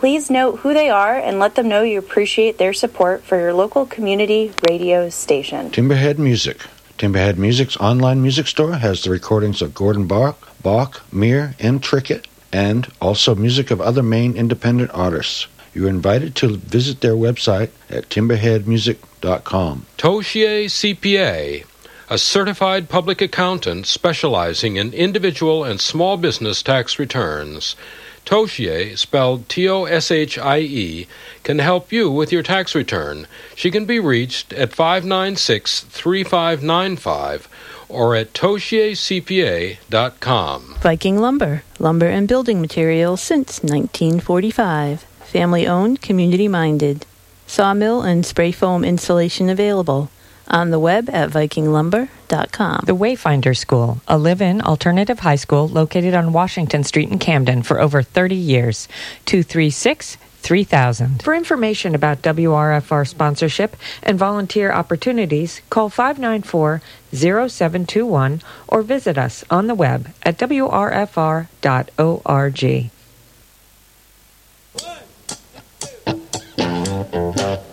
Please note who they are and let them know you appreciate their support for your local community radio station. Timberhead Music. Timberhead Music's online music store has the recordings of Gordon Bok, Bok, Muir, and Trickett, and also music of other Maine independent artists. You are invited to visit their website at timberheadmusic.com. Toshie CPA, a certified public accountant specializing in individual and small business tax returns. Toshie, spelled T O S H I E, can help you with your tax return. She can be reached at 596 3595 or at toshiecpa.com. Viking Lumber, lumber and building materials since 1945. Family owned, community minded. Sawmill and spray foam installation available on the web at vikinglumber.com. The Wayfinder School, a live in alternative high school located on Washington Street in Camden for over 30 years. 236 3000. For information about WRFR sponsorship and volunteer opportunities, call 594 0721 or visit us on the web at wrfr.org. One, two.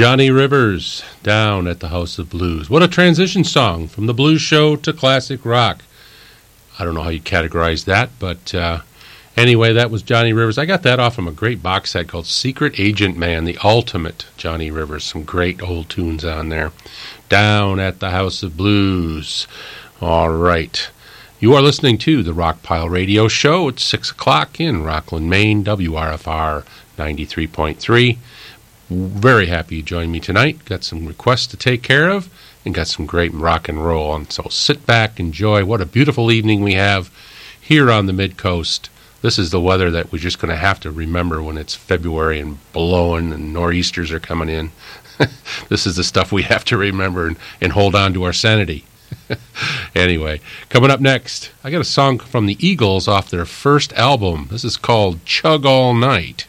Johnny Rivers down at the House of Blues. What a transition song from the blues show to classic rock. I don't know how you categorize that, but uh, anyway, that was Johnny Rivers. I got that off from a great box set called Secret Agent Man, the ultimate Johnny Rivers. Some great old tunes on there. Down at the House of Blues. All right. You are listening to the Rockpile Radio Show. It's 6 o'clock in Rockland, Maine, WRFR 93.3. Very happy you joined me tonight. Got some requests to take care of and got some great rock and roll. And so sit back, enjoy. What a beautiful evening we have here on the mid coast. This is the weather that we're just going to have to remember when it's February and blowing and nor'easters are coming in. this is the stuff we have to remember and, and hold on to our sanity. anyway, coming up next, I got a song from the Eagles off their first album. This is called Chug All Night.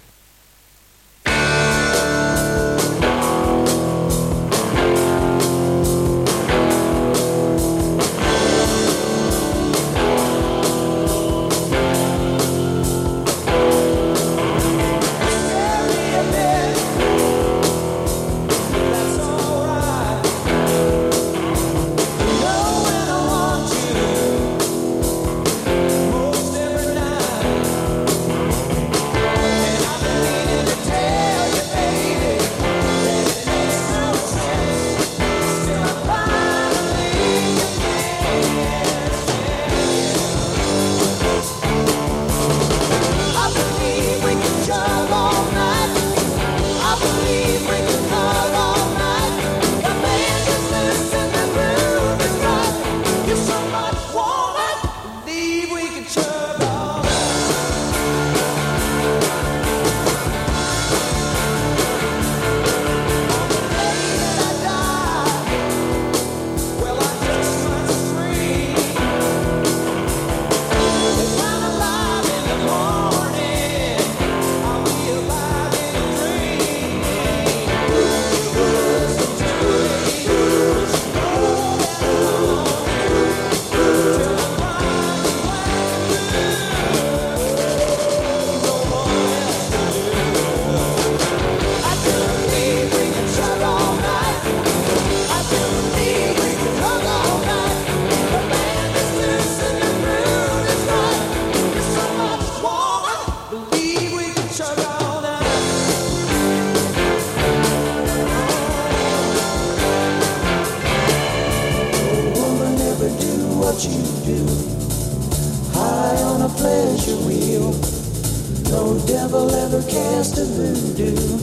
No devil ever cast a voodoo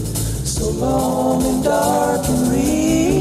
so long and dark and real.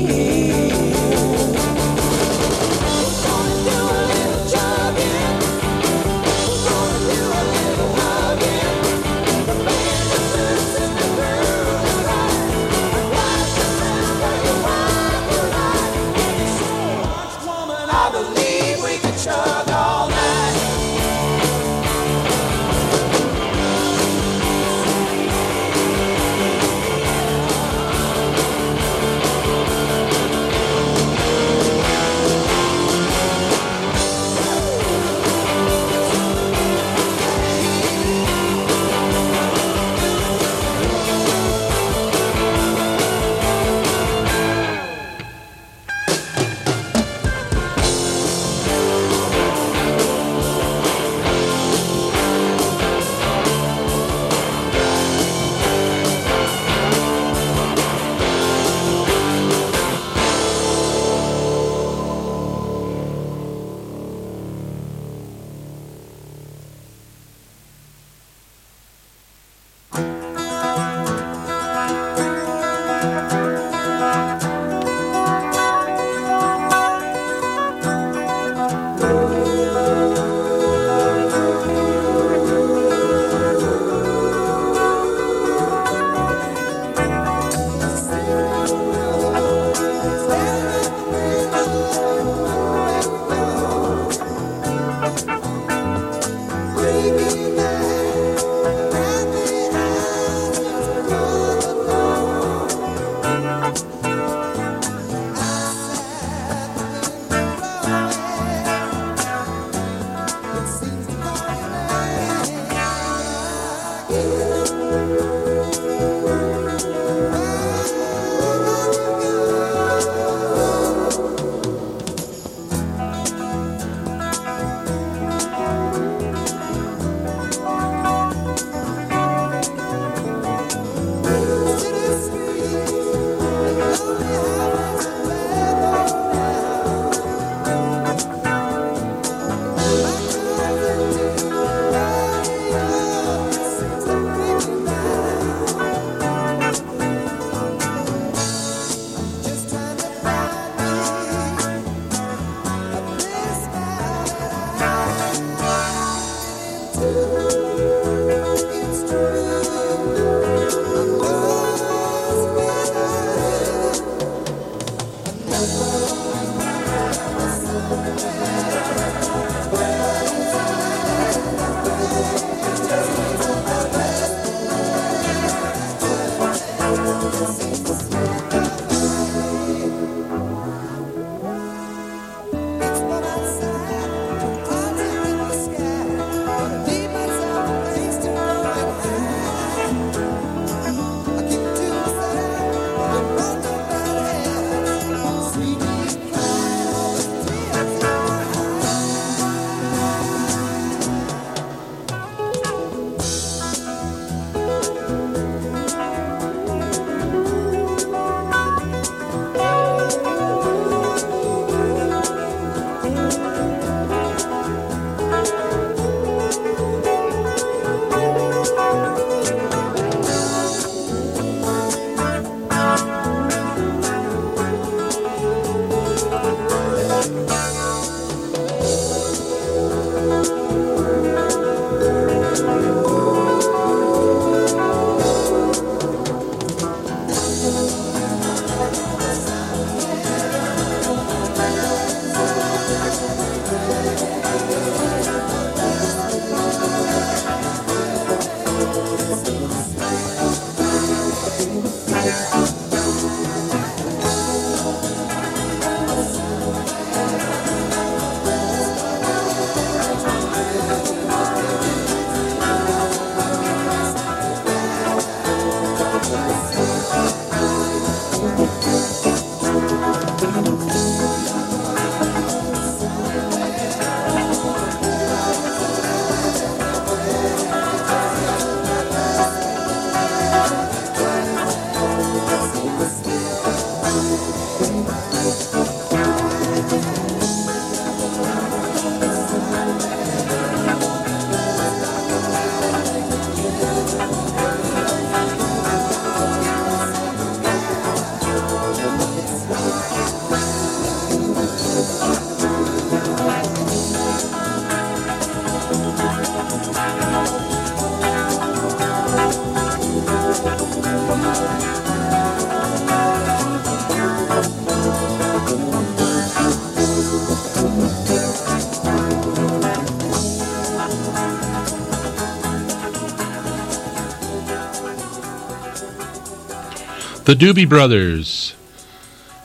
The Doobie Brothers.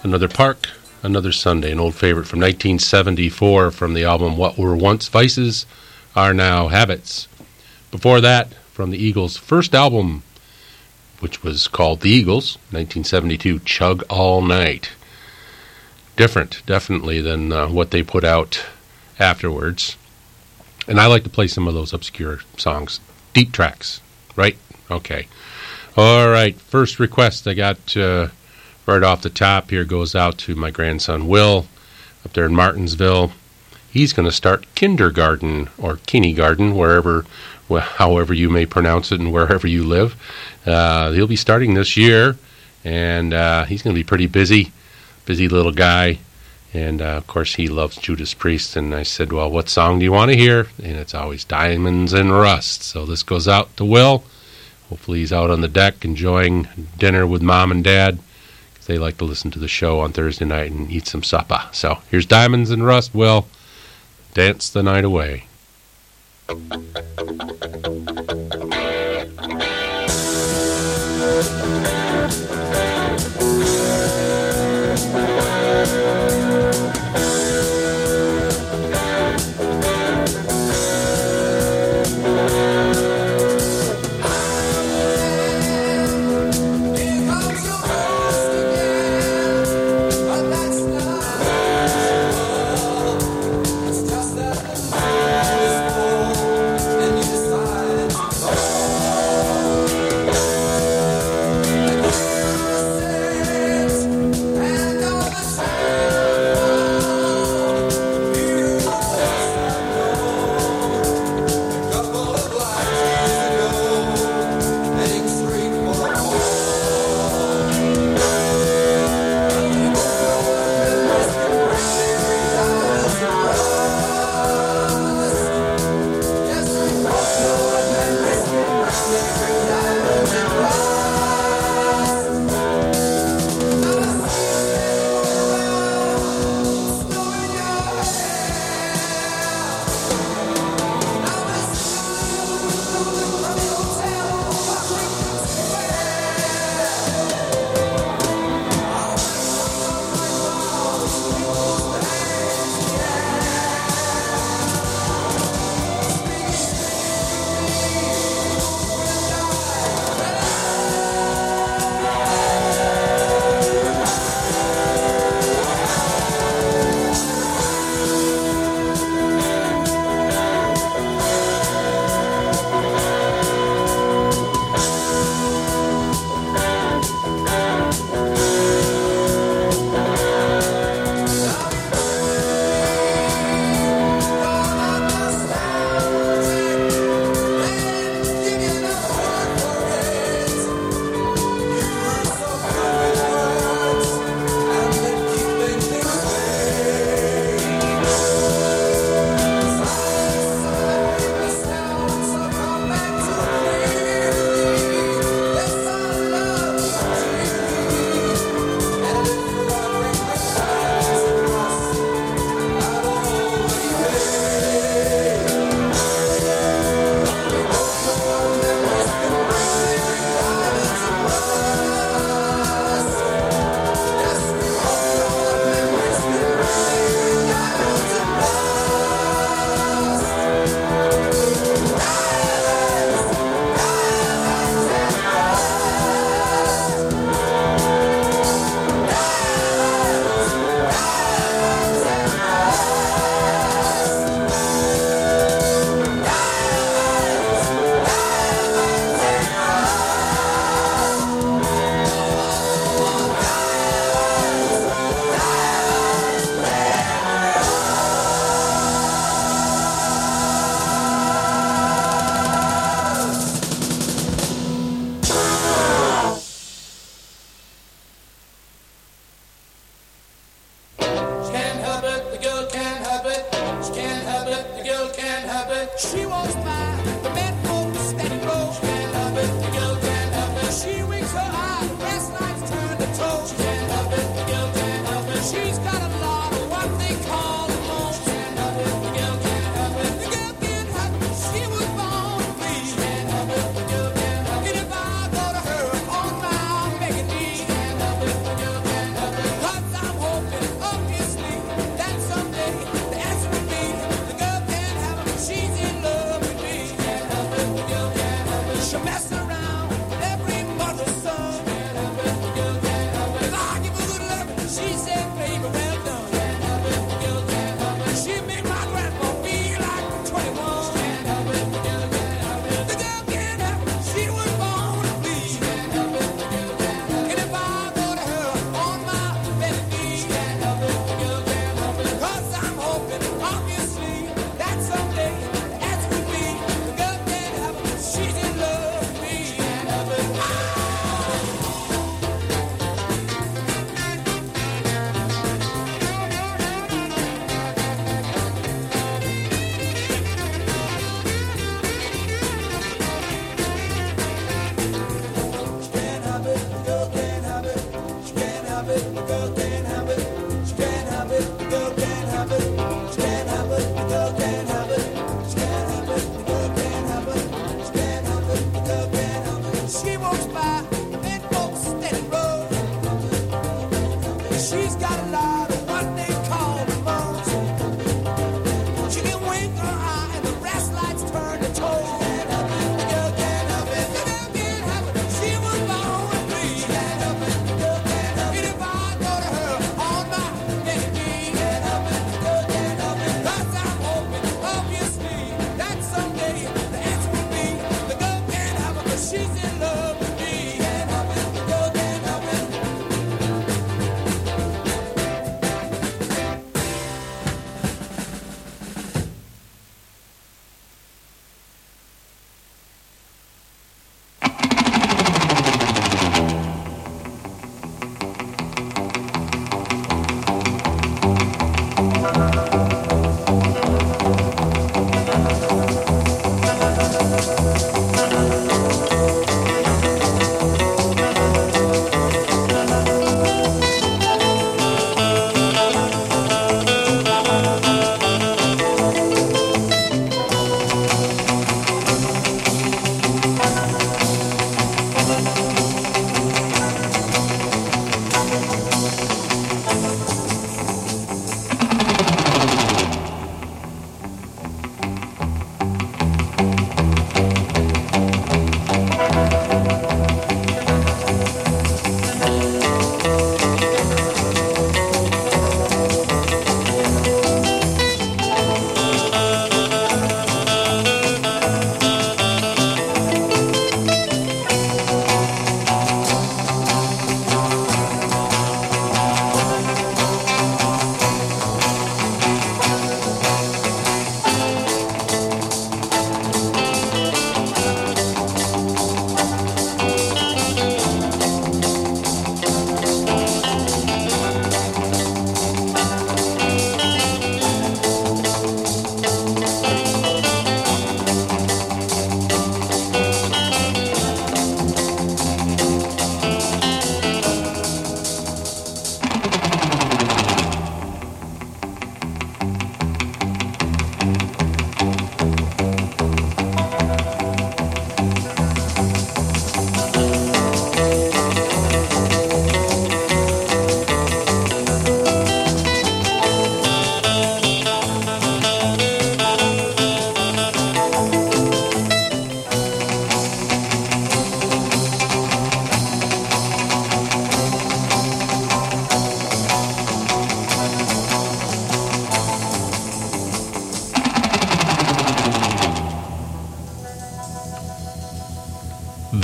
Another Park, Another Sunday, an old favorite from 1974 from the album What Were Once Vices Are Now Habits. Before that, from the Eagles' first album, which was called The Eagles, 1972, Chug All Night. Different, definitely, than uh, what they put out afterwards. And I like to play some of those obscure songs. Deep tracks, right? Okay. All right, first request I got uh, right off the top here goes out to my grandson Will up there in Martinsville. He's going to start kindergarten or kindergarten, wherever, however you may pronounce it, and wherever you live. Uh, he'll be starting this year, and uh, he's going to be pretty busy, busy little guy. And of course, he loves Judas Priest. And I said, Well, what song do you want to hear? And it's always Diamonds and Rust. So this goes out to Will. Hopefully he's out on the deck enjoying dinner with mom and dad. because They like to listen to the show on Thursday night and eat some supper. So here's Diamonds and Rust. Will dance the night away.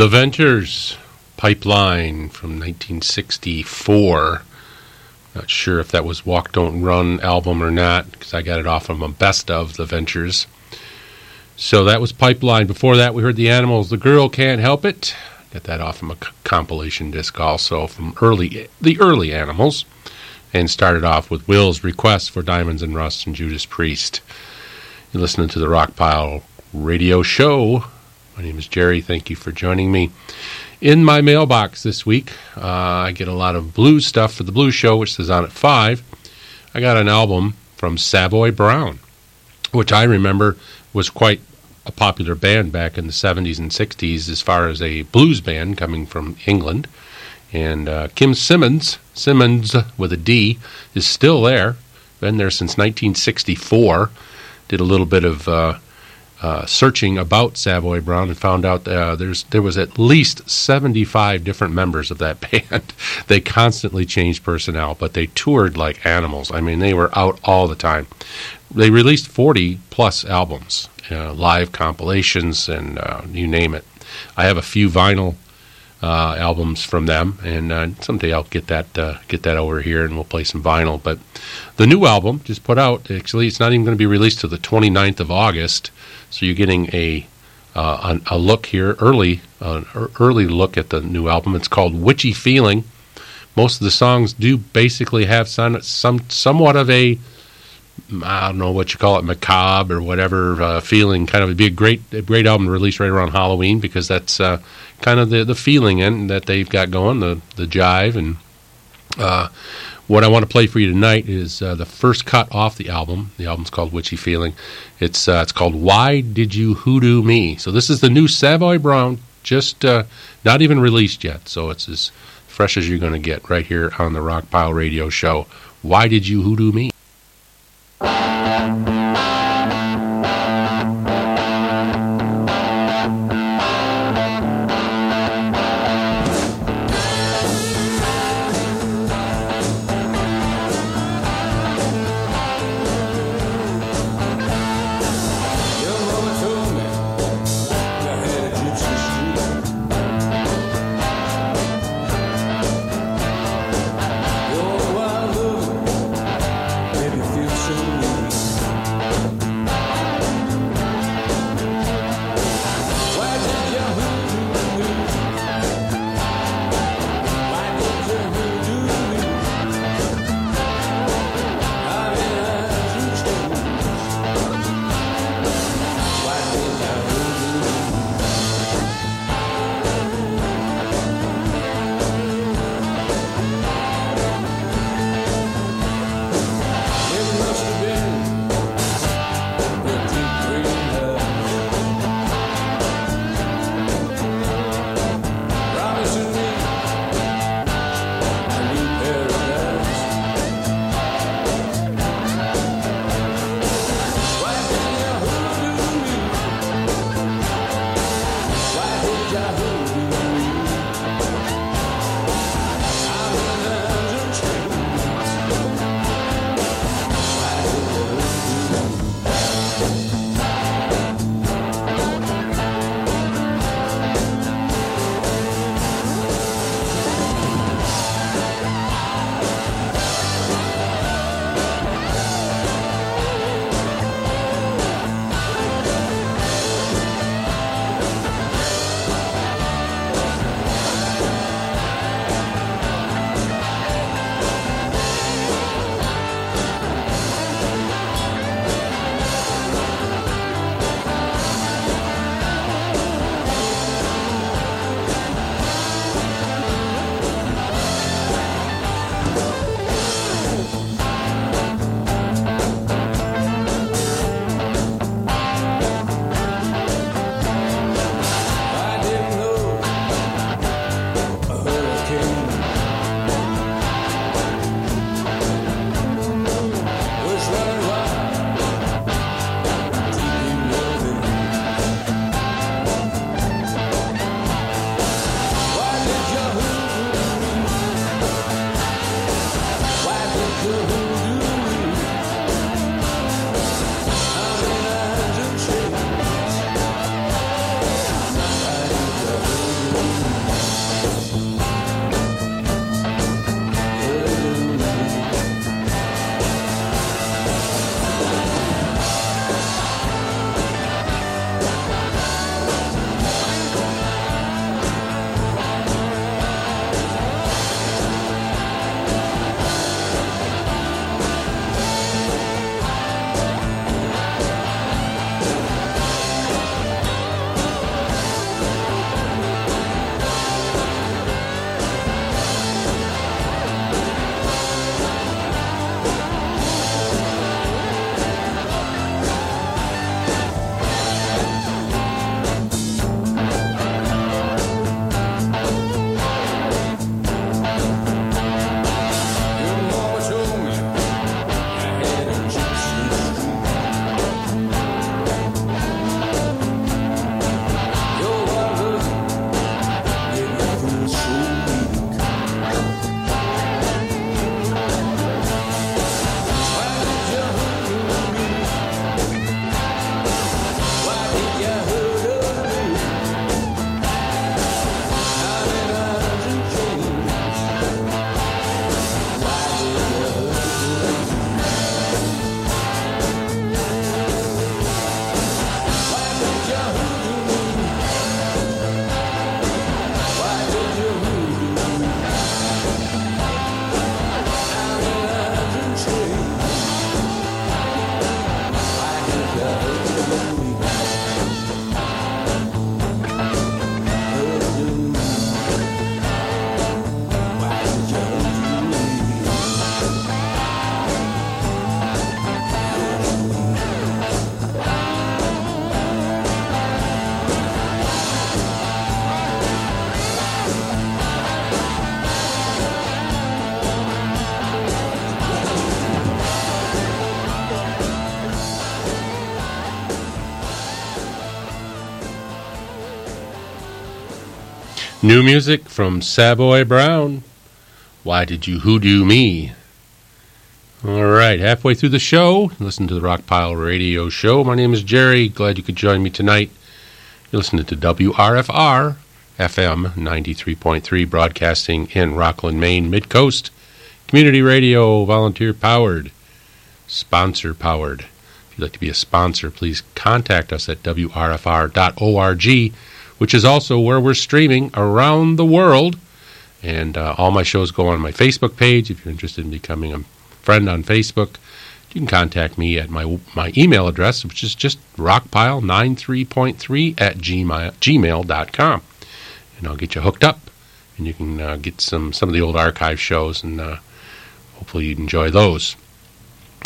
The Ventures Pipeline from 1964. Not sure if that was Walk Don't Run album or not, because I got it off from a best of The Ventures. So that was Pipeline. Before that, we heard The Animals, The Girl Can't Help It. Got that off from a compilation disc also from early the early Animals. And started off with Will's request for Diamonds and Rust and Judas Priest. You're listening to the Rock Pile radio show. My name is Jerry. Thank you for joining me. In my mailbox this week, uh, I get a lot of blues stuff for the blues show, which is on at 5. I got an album from Savoy Brown, which I remember was quite a popular band back in the 70s and 60s as far as a blues band coming from England. And uh, Kim Simmonds, Simmonds with a D, is still there. Been there since 1964. Did a little bit of uh, uh, searching about Savoy Brown and found out uh, there's there was at least 75 different members of that band. they constantly changed personnel, but they toured like animals. I mean, they were out all the time. They released 40 plus albums, uh, live compilations, and you name it. I have a few vinyl uh, albums from them, and uh, someday I'll get that uh, get that over here, and we'll play some vinyl. But the new album just put out. Actually, it's not even going to be released till the 29th of August, so you're getting a uh, a, look here early an early look at the new album. It's called Witchy Feeling. Most of the songs do basically have some, some somewhat of a I don't know what you call it, macabre or whatever uh, feeling. Kind of would be a great, great album to release right around Halloween because that's uh, kind of the the feeling in that they've got going, the the jive. And uh, what I want to play for you tonight is the first cut off the album. The album's called Witchy Feeling. It's it's called Why Did You Hoodoo Me? So this is the new Savoy Brown, just not even released yet. So it's as fresh as you're going to get right here on the Rock Pile Radio Show. Why did you hoodoo me? New music from Savoy Brown. Why did you hoodoo me? All right, halfway through the show, listen to the Rockpile Radio Show. My name is Jerry. Glad you could join me tonight. You're listening to WRFR FM 93.3, broadcasting in Rockland, Maine, Mid Coast. Community radio, volunteer powered, sponsor powered. If you'd like to be a sponsor, please contact us at WRFR.org, which is also where we're streaming around the world. And uh, all my shows go on my Facebook page. If you're interested in becoming a friend on Facebook, you can contact me at my, my email address, which is just rockpile93.3 at gmail, gmail.com. And I'll get you hooked up, and you can uh, get some, some of the old archive shows, and uh, hopefully you enjoy those.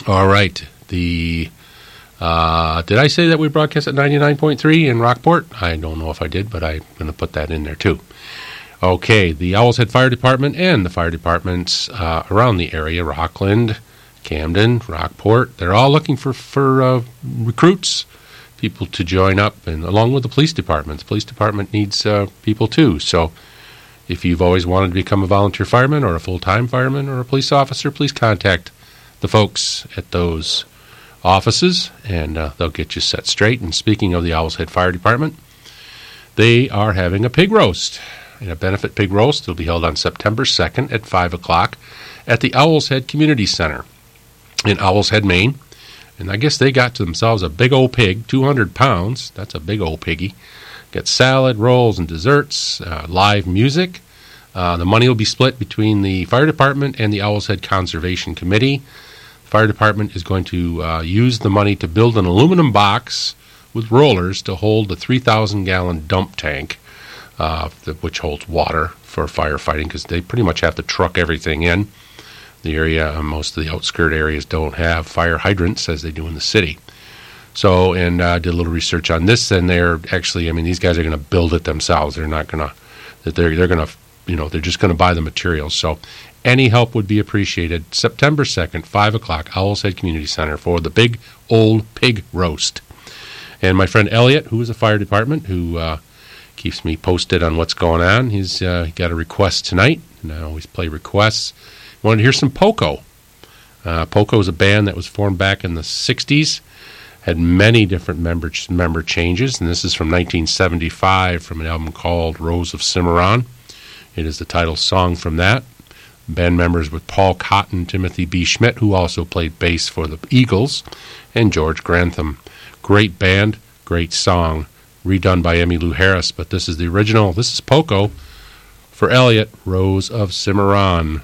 All right. The uh, did I say that we broadcast at 99.3 in Rockport? I don't know if I did, but I'm going to put that in there too. Okay, the Owl's Head Fire Department and the fire departments uh, around the area, Rockland, Camden, Rockport, they're all looking for, for uh, recruits, people to join up, and along with the police department. The police department needs people too. So if you've always wanted to become a volunteer fireman or a full-time fireman or a police officer, please contact the folks at those offices, and uh, they'll get you set straight. And speaking of the Owl's Head Fire Department, they are having a pig roast in a benefit pig roast. It'll be held on September 2nd at 5 o'clock at the Owl's Head Community Center in Owl's Head, Maine. And I guess they got to themselves a big old pig, 200 pounds. That's a big old piggy. Got salad, rolls, and desserts, uh, live music. Uh, the money will be split between the fire department and the Owl's Head Conservation Committee. Fire department is going to uh, use the money to build an aluminum box with rollers to hold the 3,000 gallon dump tank uh, which holds water for firefighting because they pretty much have to truck everything in. The area, uh, most of the outskirt areas don't have fire hydrants as they do in the city. So, and I uh, did a little research on this, and they're actually, I mean, these guys are going to build it themselves. They're not going to, they're, they're going to, you know, they're just going to buy the materials. So, any help would be appreciated. September 2nd, 5 o'clock, Owl's Head Community Center for the big old pig roast. And my friend Elliot, who is a fire department, who keeps me posted on what's going on. He's uh, got a request tonight, and I always play requests. Wanted to hear some Poco. Uh, Poco is a band that was formed back in the 60s, had many different member, member changes, and this is from 1975 from an album called Rose of Cimarron. It is the title song from that. Band members with Paul Cotton, Timothy B. Schmit, who also played bass for the Eagles, and George Grantham. Great band, great song redone by Emmylou Harris, but this is the original. This is Poco for Elliot, Rose of Cimarron.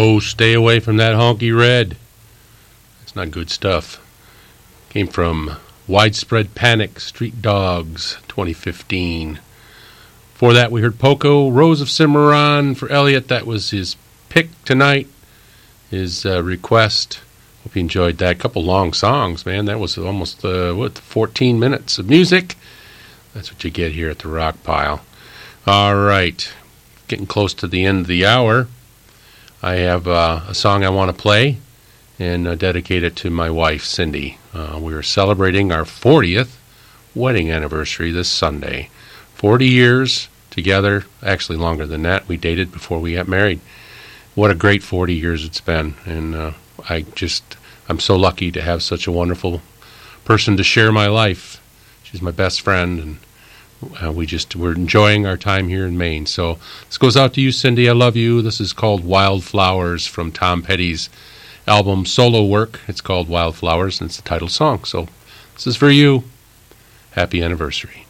Stay away from that honky red. That's not good stuff. Came from Widespread Panic, Street Dogs, 2015. For that, we heard Poco, Rose of Cimarron for Elliot. That was his pick tonight, his uh, request. Hope you enjoyed that. A Couple long songs, man. That was almost, uh, what, 14 minutes of music. That's what you get here at the Rock Pile. All right, getting close to the end of the hour. I have uh, a song I want to play and uh, dedicate it to my wife, Cindy. Uh, we are celebrating our 40th wedding anniversary this Sunday. 40 years together, actually longer than that. We dated before we got married. What a great 40 years it's been. And I just, I'm so lucky to have such a wonderful person to share my life. She's my best friend, and uh, we just we're enjoying our time here in Maine. So this goes out to you, Cindy. I love you. This is called Wildflowers from Tom Petty's album solo work. It's called Wildflowers, and it's the title song. So this is for you. Happy anniversary.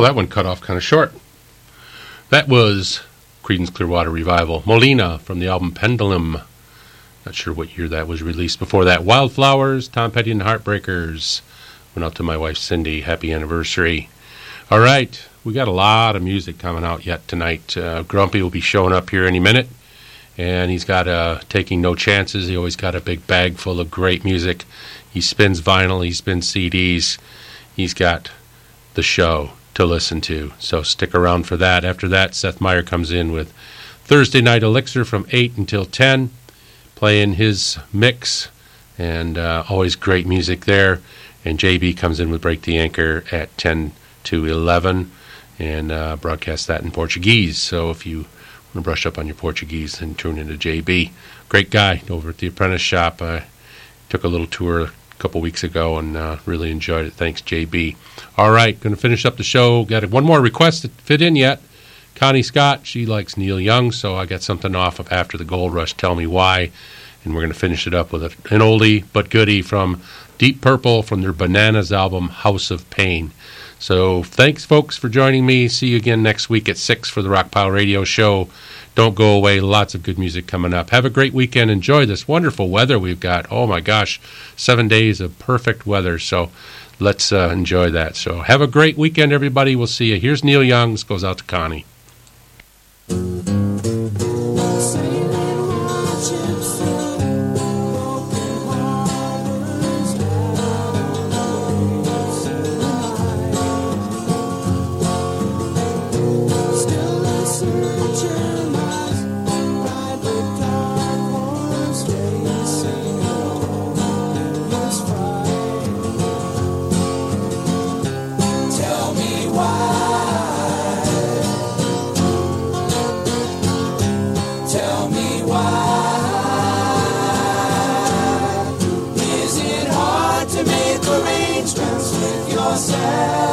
Well, that one cut off kind of short. That was Creedence Clearwater Revival. Molina from the album Pendulum. Not sure what year that was released. Before that, Wildflowers, Tom Petty and the Heartbreakers. Went out to my wife Cindy. Happy anniversary. All right, we got a lot of music coming out yet tonight. Uh, Grumpy will be showing up here any minute, and he's got uh, taking no chances. He always got a big bag full of great music. He spins vinyl, he spins CDs. He's got the show to listen to. So stick around for that. After that, Seth Meyer comes in with Thursday Night Elixir from 8 until 10, playing his mix, and uh, always great music there. And JB comes in with Break the Anchor at 10 to 11 and uh, broadcast that in Portuguese. So if you want to brush up on your Portuguese, then tune into JB. Great guy over at the Apprentice Shop. I took a little tour couple weeks ago and uh, really enjoyed it. Thanks, JB. All right, going to finish up the show. Got one more request to fit in yet. Connie Scott, she likes Neil Young, so I got something off of After the Gold Rush, Tell Me Why. And we're going to finish it up with an oldie but goodie from Deep Purple from their Bananas album, House of Pain. So thanks, folks, for joining me. See you again next week at 6 for the Rockpile Radio Show. Don't go away. Lots of good music coming up. Have a great weekend. Enjoy this wonderful weather we've got. Oh, my gosh. Seven days of perfect weather. So let's uh, enjoy that. So have a great weekend, everybody. We'll see you. Here's Neil Young. This goes out to Connie. céu.